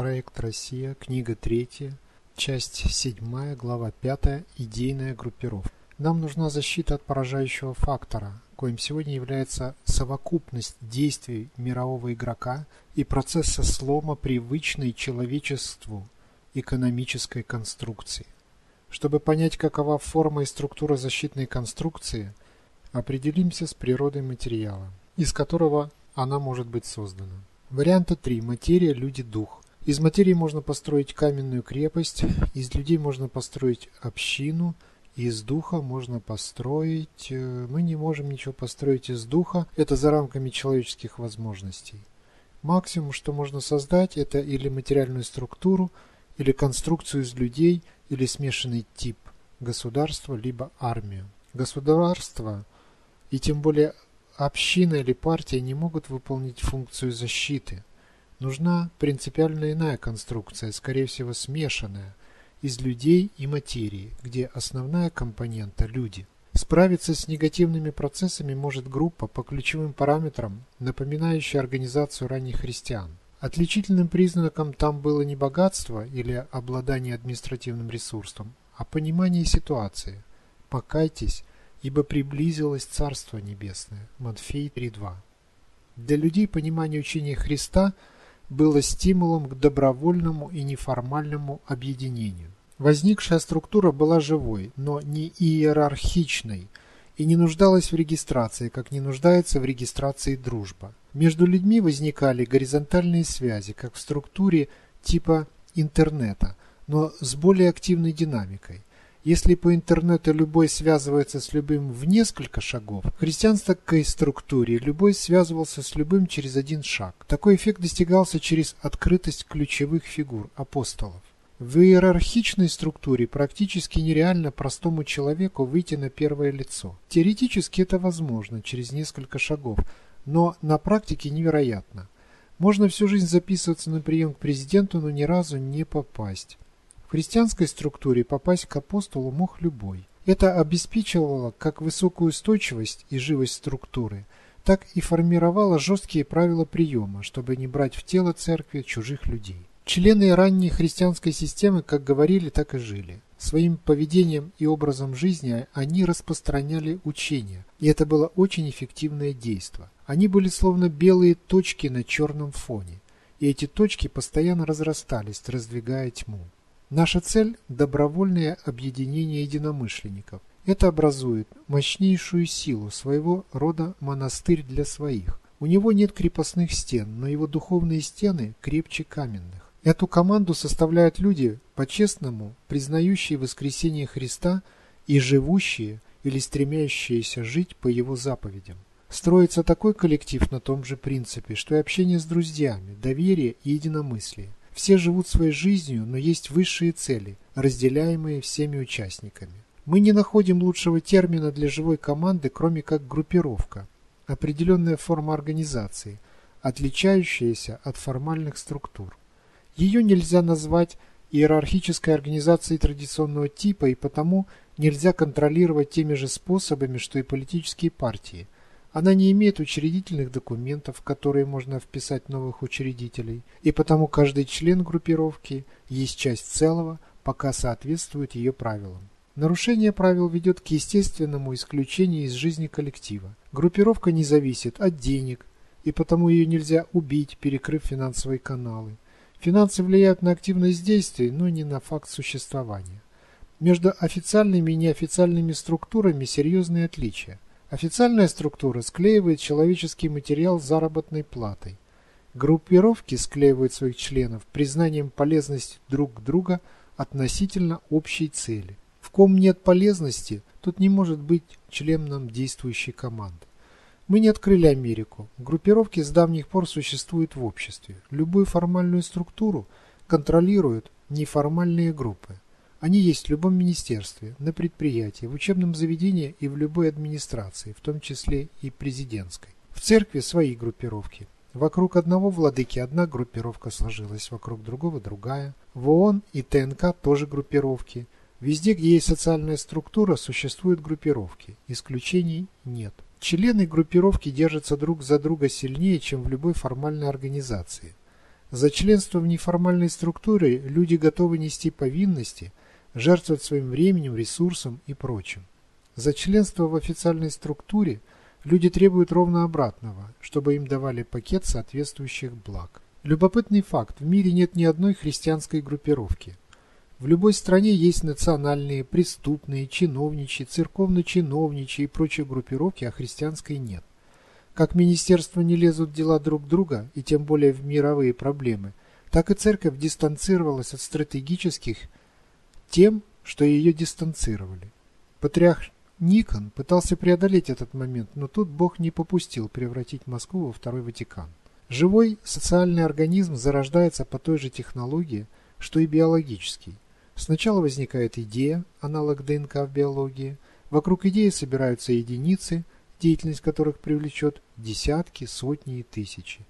Проект «Россия», книга 3, часть 7, глава 5, идейная группировка. Нам нужна защита от поражающего фактора, коим сегодня является совокупность действий мирового игрока и процесса слома привычной человечеству экономической конструкции. Чтобы понять, какова форма и структура защитной конструкции, определимся с природой материала, из которого она может быть создана. Варианта 3. Материя, люди, дух. Из материи можно построить каменную крепость, из людей можно построить общину, из духа можно построить... Э, мы не можем ничего построить из духа, это за рамками человеческих возможностей. Максимум, что можно создать, это или материальную структуру, или конструкцию из людей, или смешанный тип государства, либо армию. Государство, и тем более община или партия, не могут выполнить функцию защиты – Нужна принципиально иная конструкция, скорее всего смешанная, из людей и материи, где основная компонента – люди. Справиться с негативными процессами может группа по ключевым параметрам, напоминающая организацию ранних христиан. Отличительным признаком там было не богатство или обладание административным ресурсом, а понимание ситуации. «Покайтесь, ибо приблизилось Царство Небесное» Матфей 3.2. Для людей понимание учения Христа – было стимулом к добровольному и неформальному объединению. Возникшая структура была живой, но не иерархичной и не нуждалась в регистрации, как не нуждается в регистрации дружба. Между людьми возникали горизонтальные связи, как в структуре типа интернета, но с более активной динамикой. Если по интернету любой связывается с любым в несколько шагов, в христианской структуре любой связывался с любым через один шаг. Такой эффект достигался через открытость ключевых фигур апостолов. В иерархичной структуре практически нереально простому человеку выйти на первое лицо. Теоретически это возможно через несколько шагов, но на практике невероятно. Можно всю жизнь записываться на прием к президенту, но ни разу не попасть. Христианской структуре попасть к апостолу мог любой. Это обеспечивало как высокую устойчивость и живость структуры, так и формировало жесткие правила приема, чтобы не брать в тело церкви чужих людей. Члены ранней христианской системы как говорили, так и жили. Своим поведением и образом жизни они распространяли учение, и это было очень эффективное действие. Они были словно белые точки на черном фоне, и эти точки постоянно разрастались, раздвигая тьму. Наша цель – добровольное объединение единомышленников. Это образует мощнейшую силу, своего рода монастырь для своих. У него нет крепостных стен, но его духовные стены крепче каменных. Эту команду составляют люди, по-честному, признающие воскресение Христа и живущие или стремящиеся жить по его заповедям. Строится такой коллектив на том же принципе, что и общение с друзьями, доверие и единомыслие. Все живут своей жизнью, но есть высшие цели, разделяемые всеми участниками. Мы не находим лучшего термина для живой команды, кроме как группировка, определенная форма организации, отличающаяся от формальных структур. Ее нельзя назвать иерархической организацией традиционного типа и потому нельзя контролировать теми же способами, что и политические партии – она не имеет учредительных документов, в которые можно вписать новых учредителей, и потому каждый член группировки есть часть целого, пока соответствует ее правилам. Нарушение правил ведет к естественному исключению из жизни коллектива. Группировка не зависит от денег, и потому ее нельзя убить, перекрыв финансовые каналы. Финансы влияют на активность действий, но не на факт существования. Между официальными и неофициальными структурами серьезные отличия – Официальная структура склеивает человеческий материал заработной платой. Группировки склеивают своих членов признанием полезности друг друга относительно общей цели. В ком нет полезности, тут не может быть членом действующей команды. Мы не открыли Америку. Группировки с давних пор существуют в обществе. Любую формальную структуру контролируют неформальные группы. Они есть в любом министерстве, на предприятии, в учебном заведении и в любой администрации, в том числе и президентской. В церкви свои группировки. Вокруг одного владыки одна группировка сложилась, вокруг другого другая. В ООН и ТНК тоже группировки. Везде, где есть социальная структура, существуют группировки. Исключений нет. Члены группировки держатся друг за друга сильнее, чем в любой формальной организации. За членство в неформальной структуре люди готовы нести повинности, жертвовать своим временем, ресурсом и прочим. За членство в официальной структуре люди требуют ровно обратного, чтобы им давали пакет соответствующих благ. Любопытный факт, в мире нет ни одной христианской группировки. В любой стране есть национальные, преступные, чиновничьи, церковно-чиновничьи и прочие группировки, а христианской нет. Как министерства не лезут в дела друг друга, и тем более в мировые проблемы, так и церковь дистанцировалась от стратегических тем, что ее дистанцировали. Патриарх Никон пытался преодолеть этот момент, но тут Бог не попустил превратить Москву во второй Ватикан. Живой социальный организм зарождается по той же технологии, что и биологический. Сначала возникает идея, аналог ДНК в биологии. Вокруг идеи собираются единицы, деятельность которых привлечет десятки, сотни и тысячи.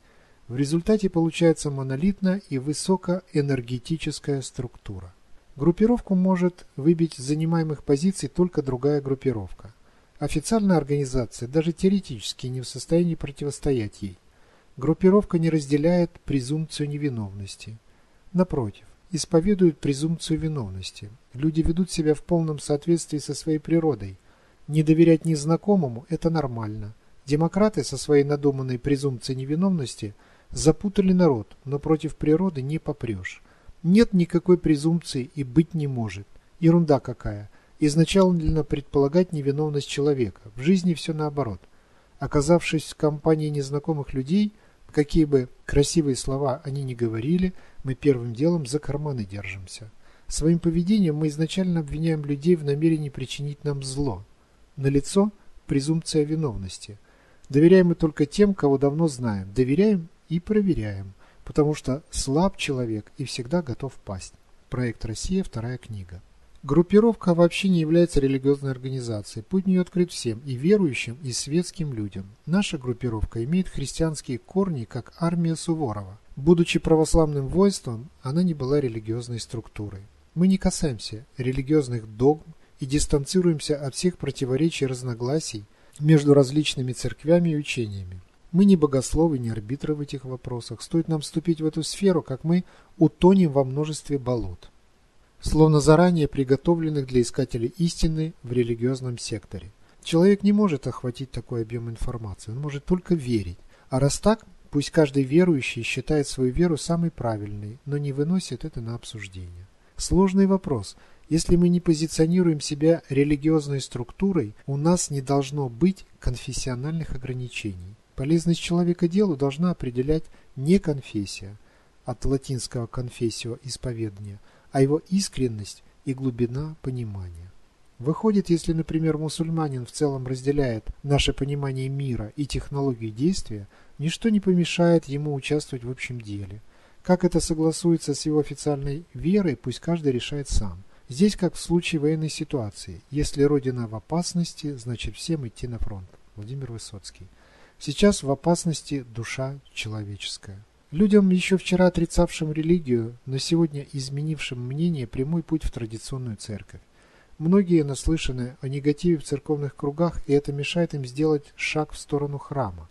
В результате получается монолитная и высокоэнергетическая структура. Группировку может выбить с занимаемых позиций только другая группировка. Официальная организация даже теоретически не в состоянии противостоять ей. Группировка не разделяет презумпцию невиновности. Напротив, исповедуют презумпцию виновности. Люди ведут себя в полном соответствии со своей природой. Не доверять незнакомому – это нормально. Демократы со своей надуманной презумпцией невиновности запутали народ, но против природы не попрешь. Нет никакой презумпции и быть не может. Ерунда какая. Изначально предполагать невиновность человека. В жизни все наоборот. Оказавшись в компании незнакомых людей, какие бы красивые слова они ни говорили – мы первым делом за карманы держимся. Своим поведением мы изначально обвиняем людей в намерении причинить нам зло. Налицо презумпция виновности. Доверяем мы только тем, кого давно знаем. Доверяем и проверяем, потому что слаб человек и всегда готов пасть. Проект «Россия», вторая книга. Группировка вообще не является религиозной организацией. Путь в нее открыт всем, и верующим, и светским людям. Наша группировка имеет христианские корни, как армия Суворова. Будучи православным воинством, она не была религиозной структурой. Мы не касаемся религиозных догм и дистанцируемся от всех противоречий и разногласий между различными церквями и учениями. Мы не богословы, не арбитры в этих вопросах. Стоит нам вступить в эту сферу, как мы утонем во множестве болот, словно заранее приготовленных для искателей истины в религиозном секторе. Человек не может охватить такой объем информации, он может только верить. А раз так, Пусть каждый верующий считает свою веру самой правильной, но не выносит это на обсуждение. Сложный вопрос. Если мы не позиционируем себя религиозной структурой, у нас не должно быть конфессиональных ограничений. Полезность человека делу должна определять не конфессия, от латинского «confessio» – исповедание, а его искренность и глубина понимания. Выходит, если, например, мусульманин в целом разделяет наше понимание мира и технологии действия, Ничто не помешает ему участвовать в общем деле. Как это согласуется с его официальной верой, пусть каждый решает сам. Здесь как в случае военной ситуации. Если Родина в опасности, значит всем идти на фронт. Владимир Высоцкий. Сейчас в опасности душа человеческая. Людям, еще вчера отрицавшим религию, но сегодня изменившим мнение, прямой путь в традиционную церковь. Многие наслышаны о негативе в церковных кругах, и это мешает им сделать шаг в сторону храма.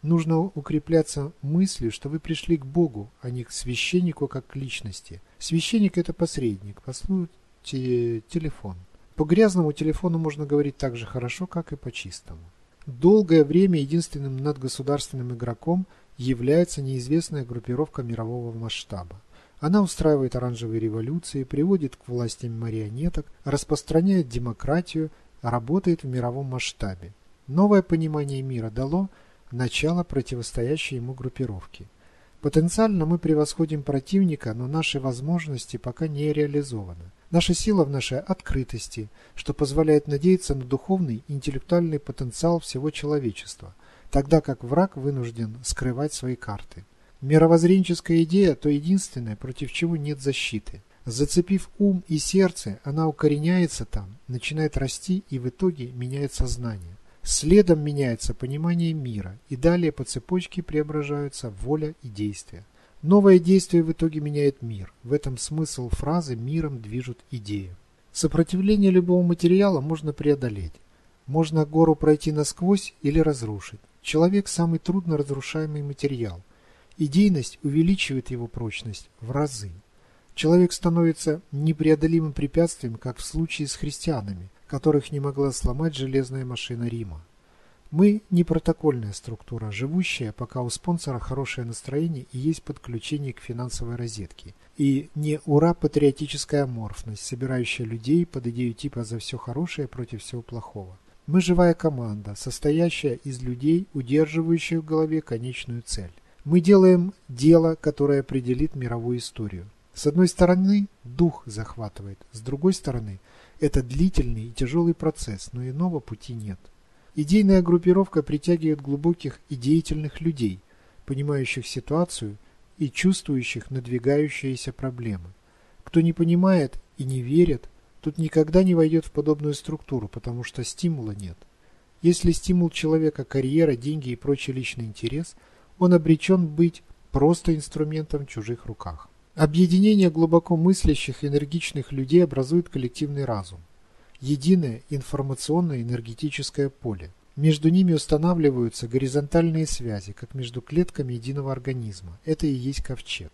Нужно укрепляться мыслью, что вы пришли к Богу, а не к священнику как к личности. Священник – это посредник, по телефон. По грязному телефону можно говорить так же хорошо, как и по чистому. Долгое время единственным надгосударственным игроком является неизвестная группировка мирового масштаба. Она устраивает оранжевые революции, приводит к власти марионеток, распространяет демократию, работает в мировом масштабе. Новое понимание мира дало – начало противостоящей ему группировки. Потенциально мы превосходим противника, но наши возможности пока не реализованы. Наша сила в нашей открытости, что позволяет надеяться на духовный и интеллектуальный потенциал всего человечества, тогда как враг вынужден скрывать свои карты. Мировоззренческая идея – то единственное, против чего нет защиты. Зацепив ум и сердце, она укореняется там, начинает расти и в итоге меняет сознание. Следом меняется понимание мира, и далее по цепочке преображаются воля и действие. Новое действие в итоге меняет мир. В этом смысл фразы «миром движут идеи». Сопротивление любого материала можно преодолеть. Можно гору пройти насквозь или разрушить. Человек – самый трудно разрушаемый материал. Идейность увеличивает его прочность в разы. Человек становится непреодолимым препятствием, как в случае с христианами, которых не могла сломать железная машина Рима. Мы не протокольная структура, живущая, пока у спонсора хорошее настроение и есть подключение к финансовой розетке. И не ура-патриотическая аморфность, собирающая людей под идею типа «за все хорошее против всего плохого». Мы живая команда, состоящая из людей, удерживающих в голове конечную цель. Мы делаем дело, которое определит мировую историю. С одной стороны, дух захватывает, с другой стороны, это длительный и тяжелый процесс, но иного пути нет. Идейная группировка притягивает глубоких и деятельных людей, понимающих ситуацию и чувствующих надвигающиеся проблемы. Кто не понимает и не верит, тут никогда не войдет в подобную структуру, потому что стимула нет. Если стимул человека – карьера, деньги и прочий личный интерес, он обречен быть просто инструментом в чужих руках. Объединение глубоко мыслящих, энергичных людей образует коллективный разум единое информационное энергетическое поле. Между ними устанавливаются горизонтальные связи, как между клетками единого организма. Это и есть ковчег.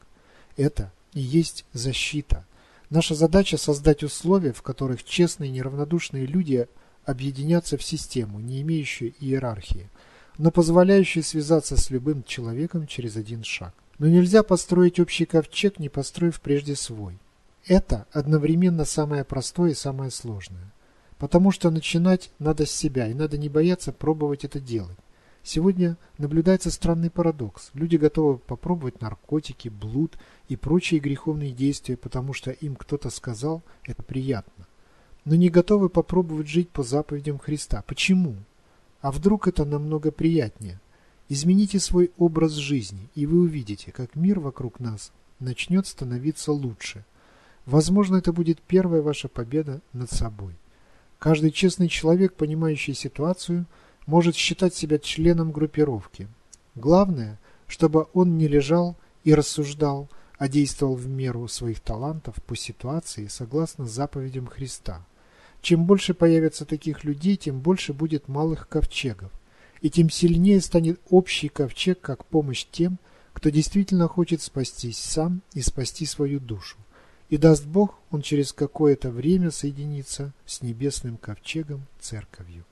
Это и есть защита. Наша задача создать условия, в которых честные неравнодушные люди объединятся в систему, не имеющую иерархии, но позволяющую связаться с любым человеком через один шаг. Но нельзя построить общий ковчег, не построив прежде свой. Это одновременно самое простое и самое сложное. Потому что начинать надо с себя, и надо не бояться пробовать это делать. Сегодня наблюдается странный парадокс. Люди готовы попробовать наркотики, блуд и прочие греховные действия, потому что им кто-то сказал, это приятно. Но не готовы попробовать жить по заповедям Христа. Почему? А вдруг это намного приятнее? Измените свой образ жизни, и вы увидите, как мир вокруг нас начнет становиться лучше. Возможно, это будет первая ваша победа над собой. Каждый честный человек, понимающий ситуацию, может считать себя членом группировки. Главное, чтобы он не лежал и рассуждал, а действовал в меру своих талантов по ситуации согласно заповедям Христа. Чем больше появится таких людей, тем больше будет малых ковчегов, и тем сильнее станет общий ковчег как помощь тем, кто действительно хочет спастись сам и спасти свою душу. И даст Бог, он через какое-то время соединится с небесным ковчегом церковью.